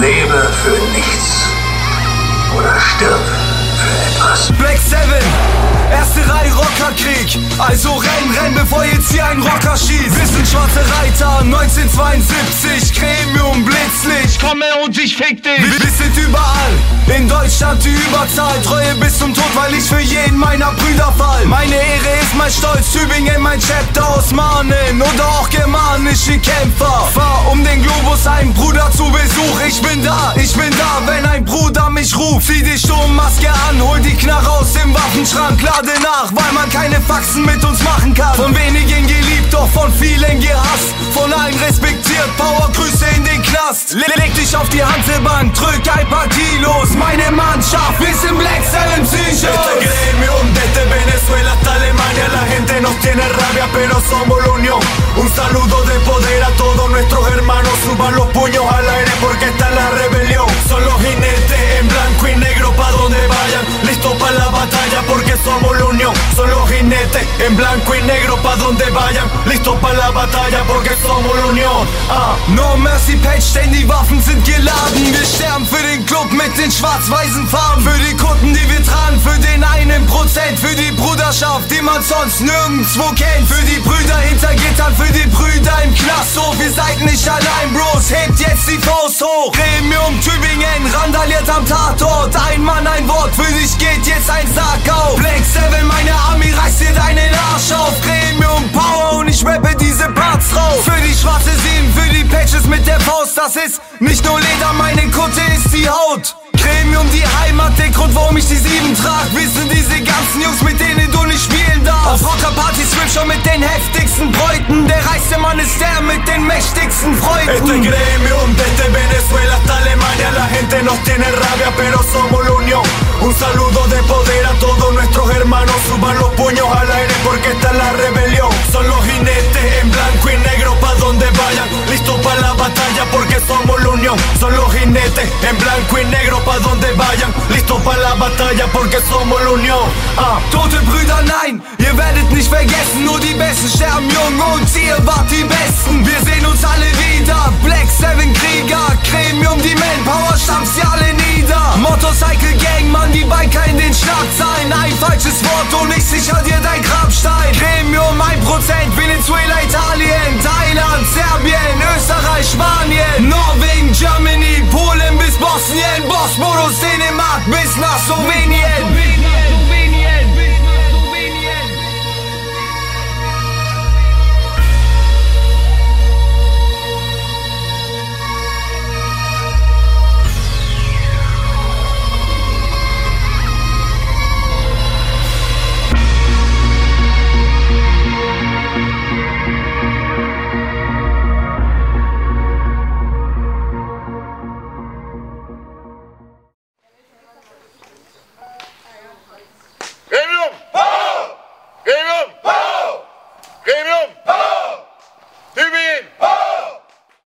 Lebe für nichts oder stirb für etwas. Black 7, erste Reihe Rockerkrieg. Also renn, renn, bevor jetzt hier ein Rocker schießt. Wir sind schwarze Reiter, 1972, Gremium, Blitzlicht. Komm her und ich fick dich. Wir, wir sind überall, in Deutschland die Überzahl. Treue bis zum Tod, weil ich für jeden meiner Brüder fall. Meine Ehre ist mein Stolz, Tübingen mein Chapter aus Mahnen. Oder auch germanische Kämpfer. Fahr um den Globus, ein Bruder zu Besuch. Ich bin da, ich bin da, wenn ein. Zieh die Sturmmaske an, hol die Knarre aus dem Waffenschrank. Lade nach, weil man keine Faxen mit uns machen kann. Von wenigen geliebt, doch von vielen gehasst. Von allen respektiert, Powergrüße in den Knast. Le leg dich auf die Handelbank, drück ein paar Kilos. Meine Mannschaft, wir sind Black Seven Psychos. Este gremium desde Venezuela hasta Alemania La gente nos tiene rabia pero somos la unión blanco y negro pa' donde vayan Listos para la batalla porque somos la unión ah. No Mercy Page, denn die Waffen sind geladen. Wir sterben für den Club mit den schwarz-weißen Farben. Für die Kunden, die wir tragen, für den einen Prozent. Für die Bruderschaft, die man sonst nirgendwo kennt. Für die Brüder hinter Gittern, für die Brüder im Knast. So, wir seid nicht allein, Bros. Hebt jetzt die Faust hoch. Premium Tübingen, randaliert am Tatort. Ein Mann, ein Wort, für dich geht jetzt ein Sarg auf. Black Das ist nicht nur Leder, meine Kutte ist die Haut. Premium, die Heimat, der Grund, warum ich die 7 trag. Wissen diese ganzen Jungs, mit denen du nicht spielen darfst. Auf Rockerpartys Swip schon mit den heftigsten Bräuten. Der reichste Mann ist der mit den mächtigsten Este Freunden. gremium desde Venezuela batalla porque somos la unión ah. Tote Brüder, nein, ihr werdet nicht vergessen, nur die Besten sterben jung und ihr wart die Besten. Wir sehen uns alle wieder, Black Seven Krieger, Gremium, die Manpower, stampft sie alle nieder. Motorcycle Gang, Mann, die Biker in den Schlagzeilen, ein falsches Wort und ich sicher dir dein Grabstein. Gremium 1%, Venezuela, Italien, Thailand, Serbien, Österreich, Spanien, Norwegen, Germany, Polen bis Bosnien, Bossmodus, Dänemark crossover